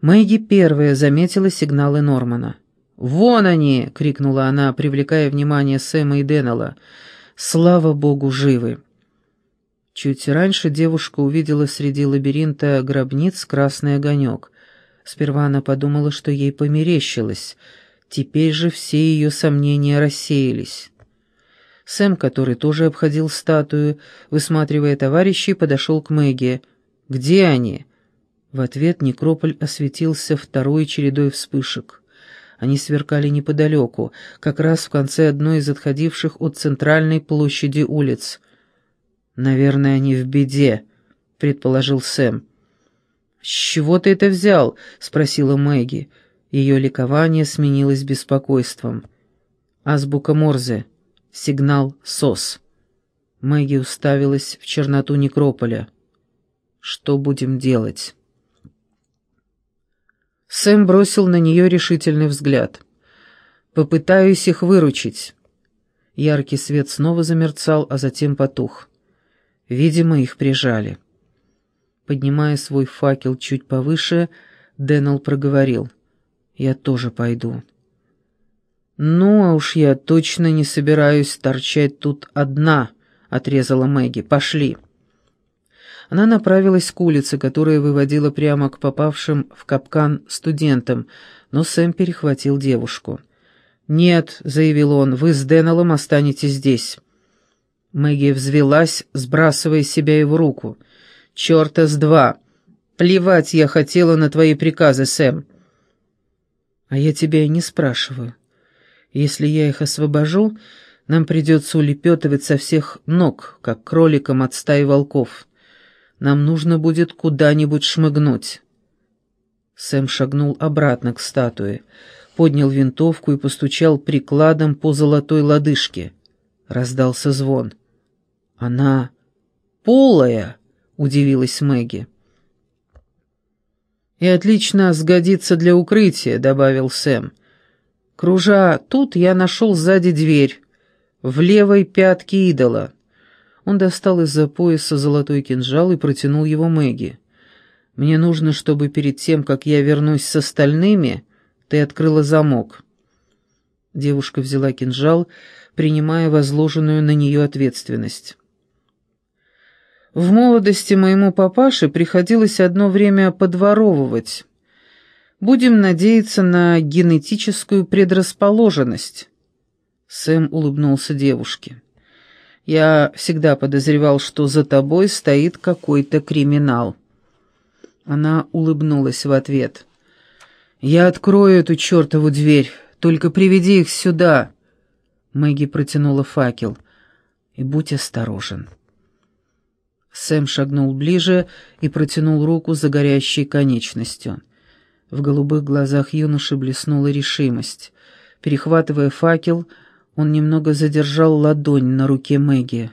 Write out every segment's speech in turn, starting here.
Мэгги первая заметила сигналы Нормана. «Вон они!» — крикнула она, привлекая внимание Сэма и Деннелла. «Слава богу, живы!» Чуть раньше девушка увидела среди лабиринта гробниц красный огонек. Сперва она подумала, что ей померещилось. Теперь же все ее сомнения рассеялись. Сэм, который тоже обходил статую, высматривая товарищей, подошел к Мэгги. «Где они?» В ответ некрополь осветился второй чередой вспышек. Они сверкали неподалеку, как раз в конце одной из отходивших от центральной площади улиц. «Наверное, они в беде», — предположил Сэм. «С чего ты это взял?» — спросила Мэгги. Ее ликование сменилось беспокойством. «Азбука Морзе. Сигнал СОС». Мэгги уставилась в черноту некрополя. «Что будем делать?» Сэм бросил на нее решительный взгляд. «Попытаюсь их выручить». Яркий свет снова замерцал, а затем потух. Видимо, их прижали. Поднимая свой факел чуть повыше, Дэннел проговорил. «Я тоже пойду». «Ну, а уж я точно не собираюсь торчать тут одна», — отрезала Мэгги. «Пошли». Она направилась к улице, которая выводила прямо к попавшим в капкан студентам, но Сэм перехватил девушку. «Нет», — заявил он, — «вы с Деннеллом останетесь здесь». Мэгги взвелась, сбрасывая с себя его руку. «Черта с два! Плевать я хотела на твои приказы, Сэм!» «А я тебя и не спрашиваю. Если я их освобожу, нам придется улепетывать со всех ног, как кроликам от стаи волков. Нам нужно будет куда-нибудь шмыгнуть». Сэм шагнул обратно к статуе, поднял винтовку и постучал прикладом по золотой лодыжке. Раздался звон. «Она полая», — удивилась Мэгги. «И отлично сгодится для укрытия», — добавил Сэм. «Кружа тут, я нашел сзади дверь, в левой пятке идола». Он достал из-за пояса золотой кинжал и протянул его Мэгги. «Мне нужно, чтобы перед тем, как я вернусь с остальными, ты открыла замок». Девушка взяла кинжал, принимая возложенную на нее ответственность. В молодости моему папаше приходилось одно время подворовывать. Будем надеяться на генетическую предрасположенность. Сэм улыбнулся девушке. Я всегда подозревал, что за тобой стоит какой-то криминал. Она улыбнулась в ответ. «Я открою эту чертову дверь, только приведи их сюда». Мэгги протянула факел. «И будь осторожен». Сэм шагнул ближе и протянул руку за горящей конечностью. В голубых глазах юноши блеснула решимость. Перехватывая факел, он немного задержал ладонь на руке Мэгги.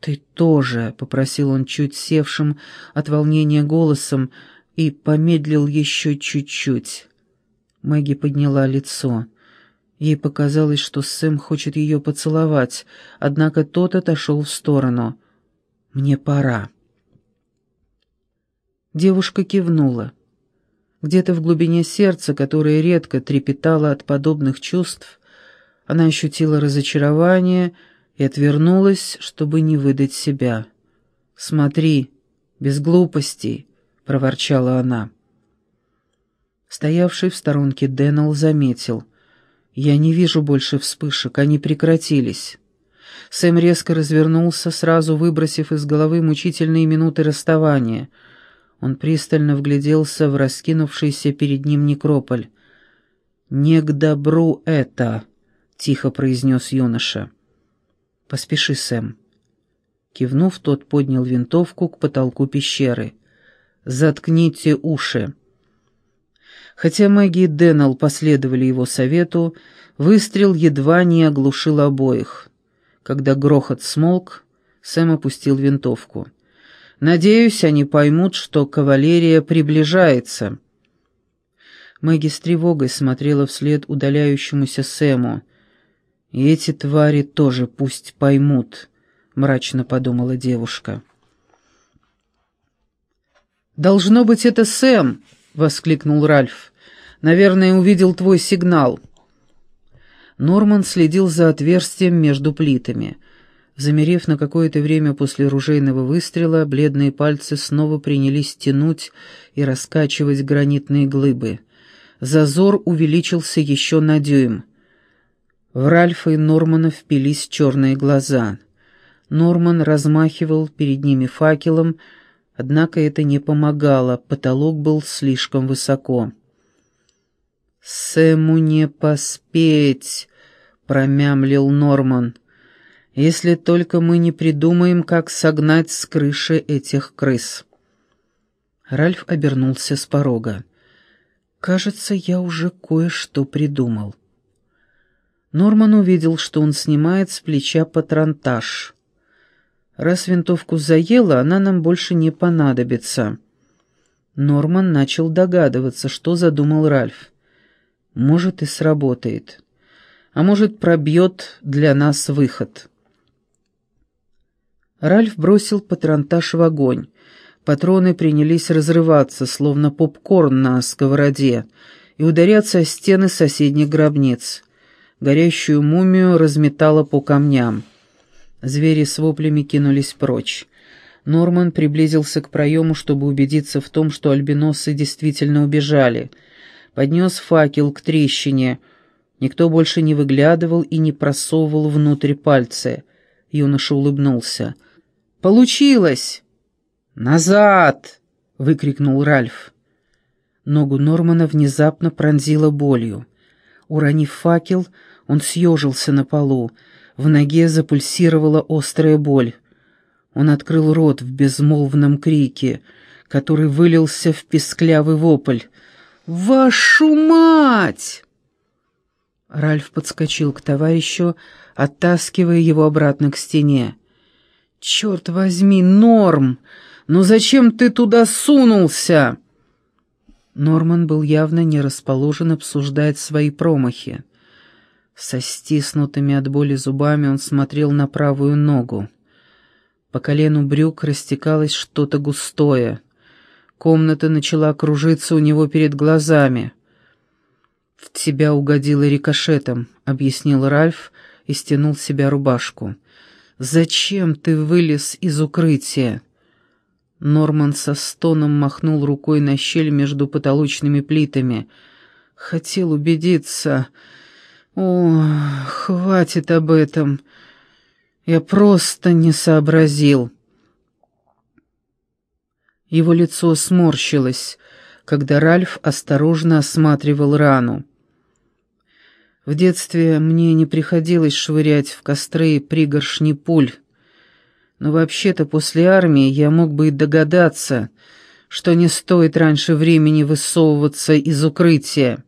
«Ты тоже», — попросил он чуть севшим от волнения голосом и помедлил еще чуть-чуть. Мэгги подняла лицо. Ей показалось, что Сэм хочет ее поцеловать, однако тот отошел в сторону. Мне пора». Девушка кивнула. Где-то в глубине сердца, которое редко трепетало от подобных чувств, она ощутила разочарование и отвернулась, чтобы не выдать себя. «Смотри, без глупостей», — проворчала она. Стоявший в сторонке Дэннел заметил. «Я не вижу больше вспышек, они прекратились». Сэм резко развернулся, сразу выбросив из головы мучительные минуты расставания. Он пристально вгляделся в раскинувшийся перед ним некрополь. «Не к добру это!» — тихо произнес юноша. «Поспеши, Сэм». Кивнув, тот поднял винтовку к потолку пещеры. «Заткните уши». Хотя Мэгги и Дэннел последовали его совету, выстрел едва не оглушил обоих. Когда грохот смолк, Сэм опустил винтовку. «Надеюсь, они поймут, что кавалерия приближается». Мэгги с тревогой смотрела вслед удаляющемуся Сэму. «И эти твари тоже пусть поймут», — мрачно подумала девушка. «Должно быть, это Сэм!» — воскликнул Ральф. «Наверное, увидел твой сигнал». Норман следил за отверстием между плитами. Замерев на какое-то время после ружейного выстрела, бледные пальцы снова принялись тянуть и раскачивать гранитные глыбы. Зазор увеличился еще на дюйм. В Ральфа и Нормана впились черные глаза. Норман размахивал перед ними факелом, однако это не помогало, потолок был слишком высоко. «Сэму не поспеть!» — промямлил Норман. «Если только мы не придумаем, как согнать с крыши этих крыс». Ральф обернулся с порога. «Кажется, я уже кое-что придумал». Норман увидел, что он снимает с плеча патронтаж. «Раз винтовку заела, она нам больше не понадобится». Норман начал догадываться, что задумал Ральф. «Может, и сработает. А может, пробьет для нас выход». Ральф бросил патронтаж в огонь. Патроны принялись разрываться, словно попкорн на сковороде, и ударяться о стены соседних гробниц. Горящую мумию разметало по камням. Звери с воплями кинулись прочь. Норман приблизился к проему, чтобы убедиться в том, что альбиносы действительно убежали. Поднес факел к трещине. Никто больше не выглядывал и не просовывал внутрь пальцы. Юноша улыбнулся. «Получилось!» «Назад!» — выкрикнул Ральф. Ногу Нормана внезапно пронзила болью. Уронив факел, он съежился на полу. В ноге запульсировала острая боль. Он открыл рот в безмолвном крике, который вылился в песклявый вопль. «Вашу мать!» Ральф подскочил к товарищу, оттаскивая его обратно к стене. «Черт возьми, Норм! Ну зачем ты туда сунулся?» Норман был явно не расположен обсуждать свои промахи. Со стиснутыми от боли зубами он смотрел на правую ногу. По колену брюк растекалось что-то густое. Комната начала кружиться у него перед глазами. «В тебя угодило рикошетом», — объяснил Ральф и стянул с себя рубашку. «Зачем ты вылез из укрытия?» Норман со стоном махнул рукой на щель между потолочными плитами. «Хотел убедиться...» «О, хватит об этом. Я просто не сообразил». Его лицо сморщилось, когда Ральф осторожно осматривал рану. В детстве мне не приходилось швырять в костры пригоршни пуль, но вообще-то после армии я мог бы и догадаться, что не стоит раньше времени высовываться из укрытия.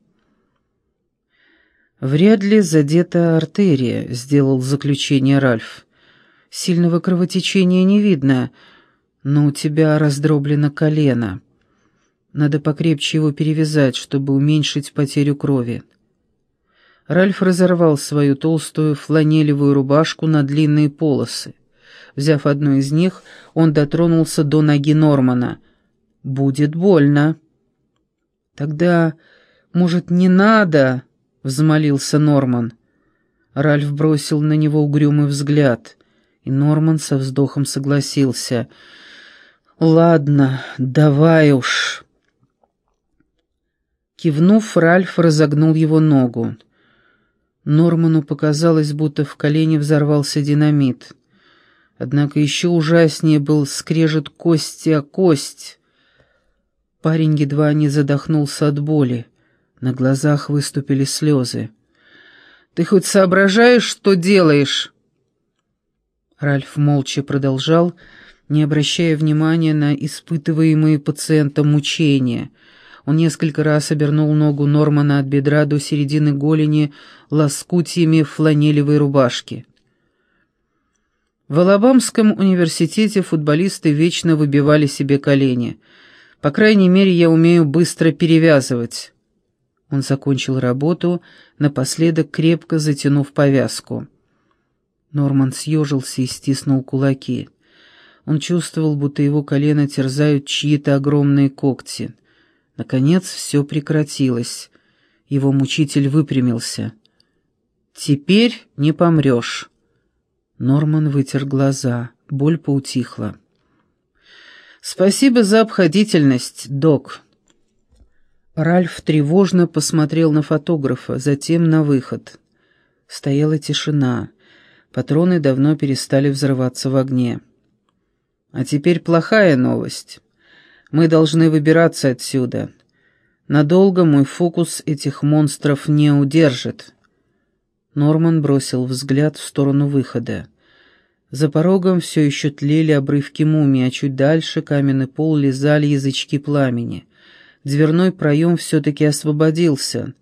«Вряд ли задета артерия», — сделал заключение Ральф. «Сильного кровотечения не видно, но у тебя раздроблено колено. Надо покрепче его перевязать, чтобы уменьшить потерю крови». Ральф разорвал свою толстую фланелевую рубашку на длинные полосы. Взяв одну из них, он дотронулся до ноги Нормана. «Будет больно». «Тогда, может, не надо?» Взмолился Норман. Ральф бросил на него угрюмый взгляд, и Норман со вздохом согласился. «Ладно, давай уж». Кивнув, Ральф разогнул его ногу. Норману показалось, будто в колене взорвался динамит. Однако еще ужаснее был скрежет кости о кость. Парень едва не задохнулся от боли. На глазах выступили слезы. «Ты хоть соображаешь, что делаешь?» Ральф молча продолжал, не обращая внимания на испытываемые пациентом мучения. Он несколько раз обернул ногу Нормана от бедра до середины голени лоскутьями фланелевой рубашки. В Алабамском университете футболисты вечно выбивали себе колени. По крайней мере, я умею быстро перевязывать. Он закончил работу, напоследок крепко затянув повязку. Норман съежился и стиснул кулаки. Он чувствовал, будто его колено терзают чьи-то огромные когти. Наконец все прекратилось. Его мучитель выпрямился. «Теперь не помрешь». Норман вытер глаза. Боль поутихла. «Спасибо за обходительность, док». Ральф тревожно посмотрел на фотографа, затем на выход. Стояла тишина. Патроны давно перестали взрываться в огне. «А теперь плохая новость. Мы должны выбираться отсюда. Надолго мой фокус этих монстров не удержит». Норман бросил взгляд в сторону выхода. За порогом все еще тлели обрывки мумии, а чуть дальше каменный пол лизали язычки пламени. Дверной проем все-таки освободился.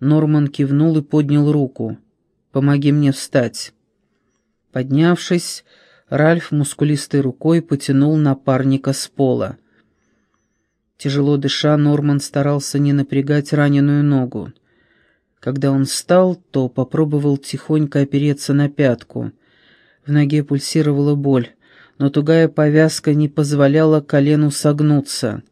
Норман кивнул и поднял руку. «Помоги мне встать». Поднявшись, Ральф мускулистой рукой потянул напарника с пола. Тяжело дыша, Норман старался не напрягать раненую ногу. Когда он встал, то попробовал тихонько опереться на пятку. В ноге пульсировала боль, но тугая повязка не позволяла колену согнуться.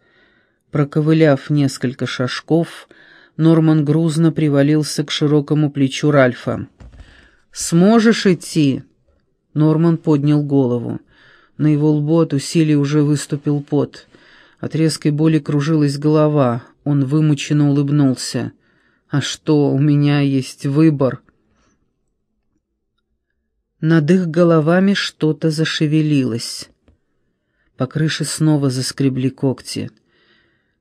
Проковыляв несколько шажков, Норман грузно привалился к широкому плечу Ральфа. «Сможешь идти?» Норман поднял голову. На его лбу от усилий уже выступил пот. От резкой боли кружилась голова. Он вымученно улыбнулся. «А что, у меня есть выбор?» Над их головами что-то зашевелилось. По крыше снова заскребли когти.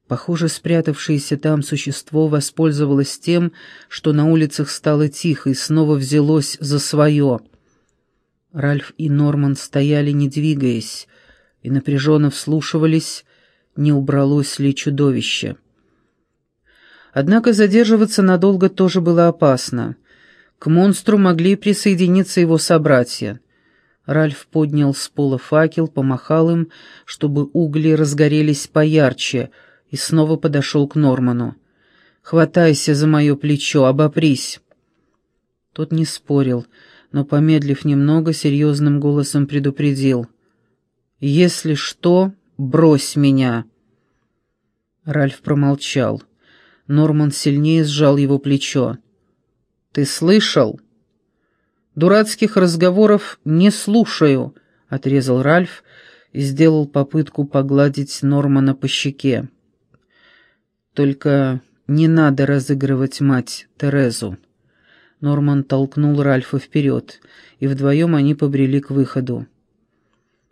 Похоже, спрятавшееся там существо воспользовалось тем, что на улицах стало тихо и снова взялось за свое. Ральф и Норман стояли, не двигаясь, и напряженно вслушивались, не убралось ли чудовище. Однако задерживаться надолго тоже было опасно. К монстру могли присоединиться его собратья. Ральф поднял с пола факел, помахал им, чтобы угли разгорелись поярче, и снова подошел к Норману. «Хватайся за мое плечо, обопрись!» Тот не спорил, но, помедлив немного, серьезным голосом предупредил. «Если что, брось меня!» Ральф промолчал. Норман сильнее сжал его плечо. «Ты слышал?» «Дурацких разговоров не слушаю», — отрезал Ральф и сделал попытку погладить Нормана по щеке. «Только не надо разыгрывать мать Терезу». Норман толкнул Ральфа вперед, и вдвоем они побрели к выходу.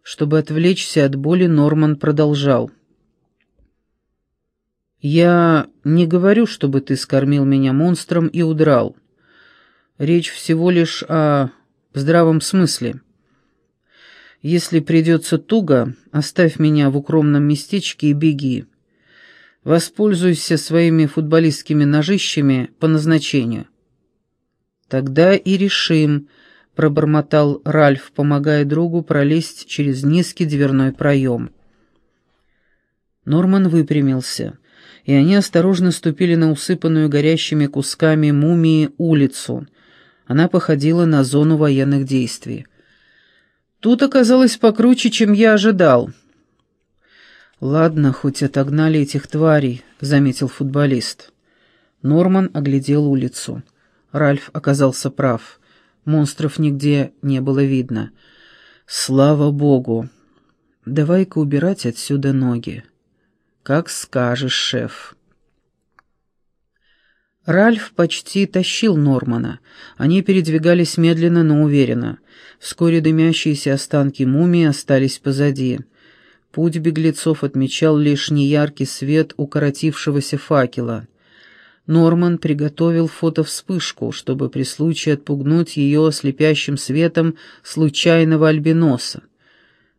Чтобы отвлечься от боли, Норман продолжал. «Я не говорю, чтобы ты скормил меня монстром и удрал. Речь всего лишь о здравом смысле. Если придется туго, оставь меня в укромном местечке и беги. Воспользуйся своими футболистскими ножищами по назначению». «Тогда и решим», — пробормотал Ральф, помогая другу пролезть через низкий дверной проем. Норман выпрямился, и они осторожно ступили на усыпанную горящими кусками мумии улицу. Она походила на зону военных действий. Тут оказалось покруче, чем я ожидал. «Ладно, хоть отогнали этих тварей», — заметил футболист. Норман оглядел улицу. Ральф оказался прав. Монстров нигде не было видно. Слава богу. Давай-ка убирать отсюда ноги. Как скажешь, шеф. Ральф почти тащил Нормана. Они передвигались медленно, но уверенно. Вскоре дымящиеся останки мумии остались позади. Путь беглецов отмечал лишь неяркий свет укоротившегося факела. Норман приготовил фотовспышку, чтобы при случае отпугнуть ее слепящим светом случайного альбиноса.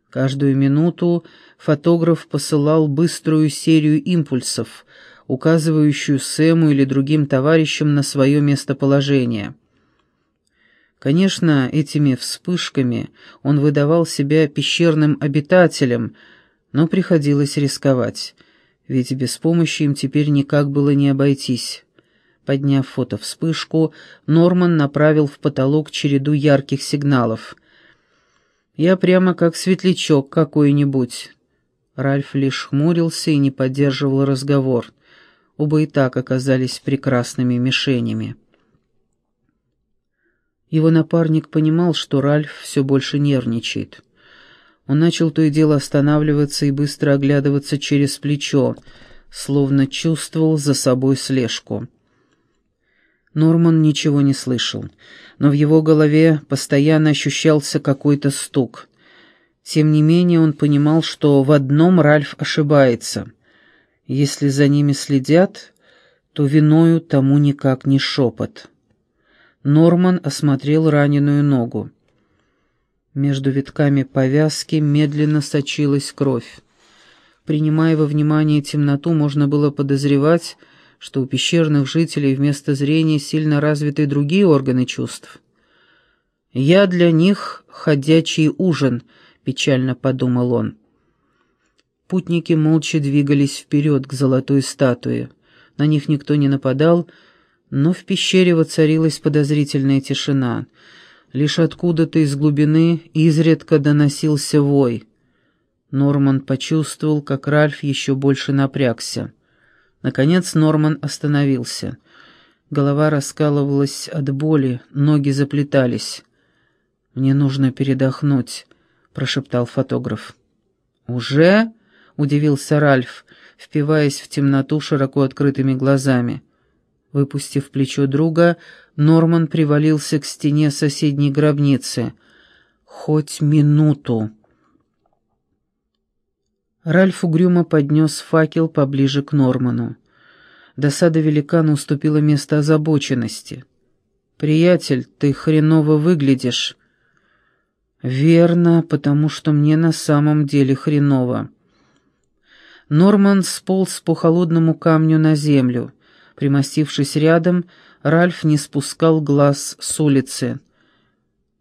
Каждую минуту фотограф посылал быструю серию импульсов, указывающую Сэму или другим товарищам на свое местоположение. Конечно, этими вспышками он выдавал себя пещерным обитателем, но приходилось рисковать — ведь без помощи им теперь никак было не обойтись. Подняв фото-вспышку, Норман направил в потолок череду ярких сигналов. «Я прямо как светлячок какой-нибудь». Ральф лишь хмурился и не поддерживал разговор — Оба и так оказались прекрасными мишенями. Его напарник понимал, что Ральф все больше нервничает. Он начал то и дело останавливаться и быстро оглядываться через плечо, словно чувствовал за собой слежку. Норман ничего не слышал, но в его голове постоянно ощущался какой-то стук. Тем не менее он понимал, что в одном Ральф ошибается. Если за ними следят, то виною тому никак не шепот. Норман осмотрел раненую ногу. Между витками повязки медленно сочилась кровь. Принимая во внимание темноту, можно было подозревать, что у пещерных жителей вместо зрения сильно развиты другие органы чувств. «Я для них ходячий ужин», — печально подумал он. Путники молча двигались вперед к золотой статуе. На них никто не нападал, но в пещере воцарилась подозрительная тишина. Лишь откуда-то из глубины изредка доносился вой. Норман почувствовал, как Ральф еще больше напрягся. Наконец Норман остановился. Голова раскалывалась от боли, ноги заплетались. «Мне нужно передохнуть», — прошептал фотограф. «Уже?» — удивился Ральф, впиваясь в темноту широко открытыми глазами. Выпустив плечо друга, Норман привалился к стене соседней гробницы. «Хоть минуту!» Ральф угрюмо поднес факел поближе к Норману. Досада великана уступила место озабоченности. «Приятель, ты хреново выглядишь». «Верно, потому что мне на самом деле хреново». Норман сполз по холодному камню на землю. Примостившись рядом, Ральф не спускал глаз с улицы.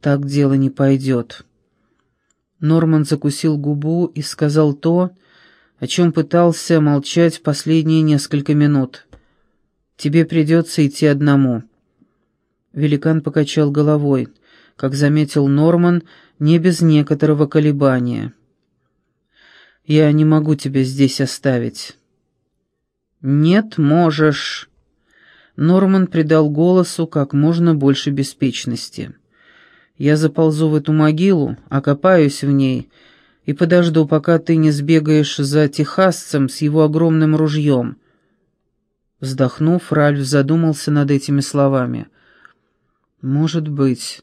«Так дело не пойдет». Норман закусил губу и сказал то, о чем пытался молчать последние несколько минут. «Тебе придется идти одному». Великан покачал головой, как заметил Норман, не без некоторого колебания. «Я не могу тебя здесь оставить». «Нет, можешь». Норман придал голосу как можно больше беспечности. Я заползу в эту могилу, окопаюсь в ней и подожду, пока ты не сбегаешь за техасцем с его огромным ружьем». Вздохнув, Ральф задумался над этими словами. «Может быть».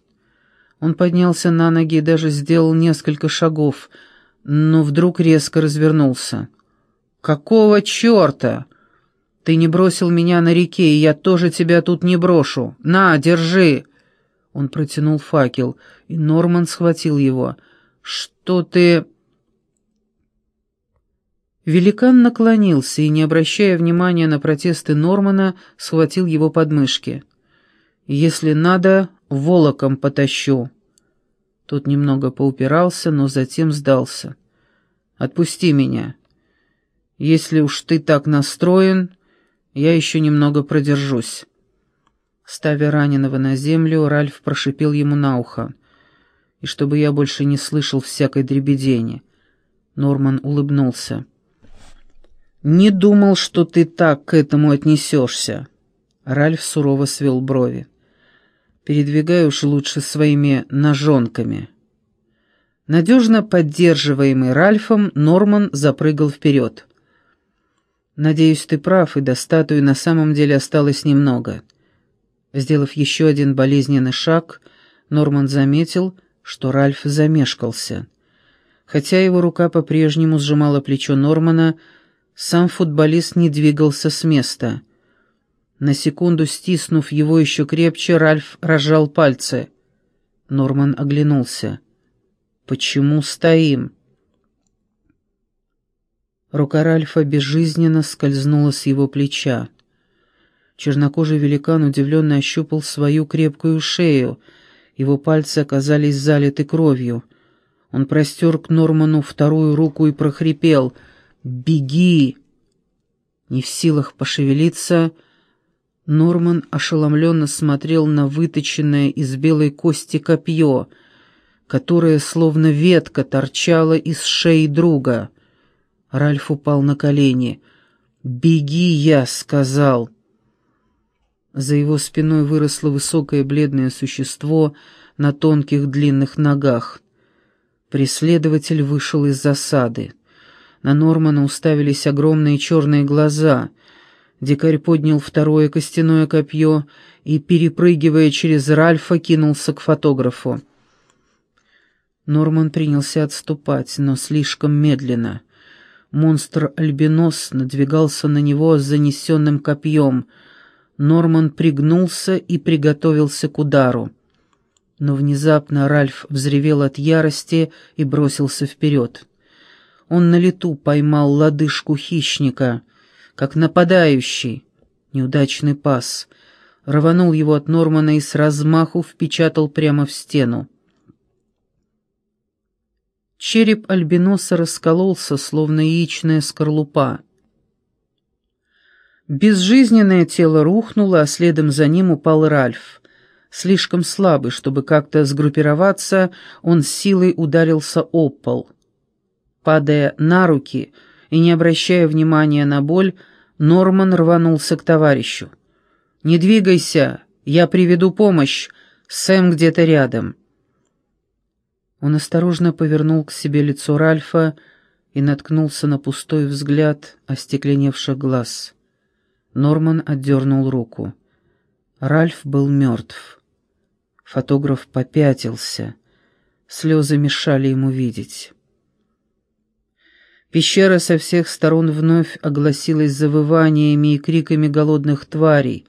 Он поднялся на ноги и даже сделал несколько шагов, но вдруг резко развернулся. «Какого черта? Ты не бросил меня на реке, и я тоже тебя тут не брошу. На, держи!» Он протянул факел, и Норман схватил его. «Что ты...» Великан наклонился и, не обращая внимания на протесты Нормана, схватил его подмышки. «Если надо, волоком потащу». Тот немного поупирался, но затем сдался. «Отпусти меня. Если уж ты так настроен, я еще немного продержусь». Ставя раненого на землю, Ральф прошипел ему на ухо. «И чтобы я больше не слышал всякой дребедени». Норман улыбнулся. «Не думал, что ты так к этому отнесешься». Ральф сурово свел брови. «Передвигай уж лучше своими ножонками». Надежно поддерживаемый Ральфом, Норман запрыгал вперед. «Надеюсь, ты прав, и до статуи на самом деле осталось немного». Сделав еще один болезненный шаг, Норман заметил, что Ральф замешкался. Хотя его рука по-прежнему сжимала плечо Нормана, сам футболист не двигался с места. На секунду стиснув его еще крепче, Ральф разжал пальцы. Норман оглянулся. «Почему стоим?» Рука Ральфа безжизненно скользнула с его плеча. Чернокожий великан удивленно ощупал свою крепкую шею. Его пальцы оказались залиты кровью. Он простер к Норману вторую руку и прохрипел «Беги!». Не в силах пошевелиться, Норман ошеломленно смотрел на выточенное из белой кости копье, которое словно ветка торчало из шеи друга. Ральф упал на колени — «Беги, я сказал!» За его спиной выросло высокое бледное существо на тонких длинных ногах. Преследователь вышел из засады. На Нормана уставились огромные черные глаза. Дикарь поднял второе костяное копье и, перепрыгивая через Ральфа, кинулся к фотографу. Норман принялся отступать, но слишком медленно. Монстр-альбинос надвигался на него с занесенным копьем. Норман пригнулся и приготовился к удару. Но внезапно Ральф взревел от ярости и бросился вперед. Он на лету поймал лодыжку хищника, как нападающий. Неудачный пас. Рванул его от Нормана и с размаху впечатал прямо в стену. Череп альбиноса раскололся, словно яичная скорлупа. Безжизненное тело рухнуло, а следом за ним упал Ральф. Слишком слабый, чтобы как-то сгруппироваться, он силой ударился об пол. Падая на руки и не обращая внимания на боль, Норман рванулся к товарищу. «Не двигайся, я приведу помощь, Сэм где-то рядом». Он осторожно повернул к себе лицо Ральфа и наткнулся на пустой взгляд остекленевших глаз. Норман отдернул руку. Ральф был мертв. Фотограф попятился. Слезы мешали ему видеть. Пещера со всех сторон вновь огласилась завываниями и криками голодных тварей,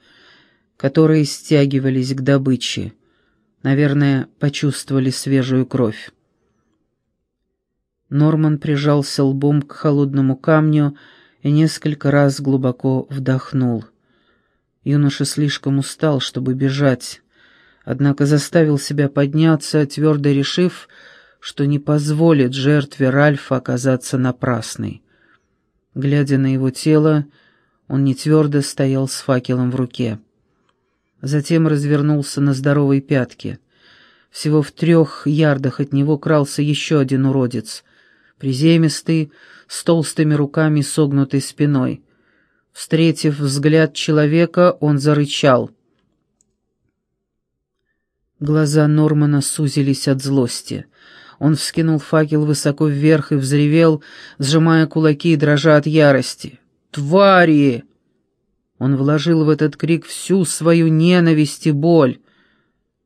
которые стягивались к добыче. Наверное, почувствовали свежую кровь. Норман прижался лбом к холодному камню и несколько раз глубоко вдохнул. Юноша слишком устал, чтобы бежать, однако заставил себя подняться, твердо решив, что не позволит жертве Ральфа оказаться напрасной. Глядя на его тело, он не твердо стоял с факелом в руке. Затем развернулся на здоровой пятке. Всего в трех ярдах от него крался еще один уродец, приземистый, с толстыми руками согнутой спиной. Встретив взгляд человека, он зарычал. Глаза Нормана сузились от злости. Он вскинул факел высоко вверх и взревел, сжимая кулаки и дрожа от ярости. «Твари!» Он вложил в этот крик всю свою ненависть и боль.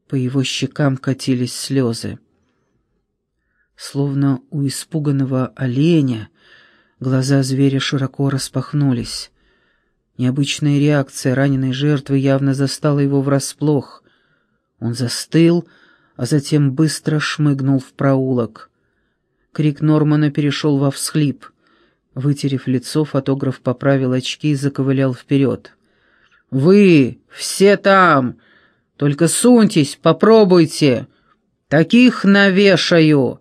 По его щекам катились слезы. Словно у испуганного оленя глаза зверя широко распахнулись. Необычная реакция раненой жертвы явно застала его врасплох. Он застыл, а затем быстро шмыгнул в проулок. Крик Нормана перешел во всхлип — Вытерев лицо, фотограф поправил очки и заковылял вперед. «Вы все там! Только суньтесь, попробуйте! Таких навешаю!»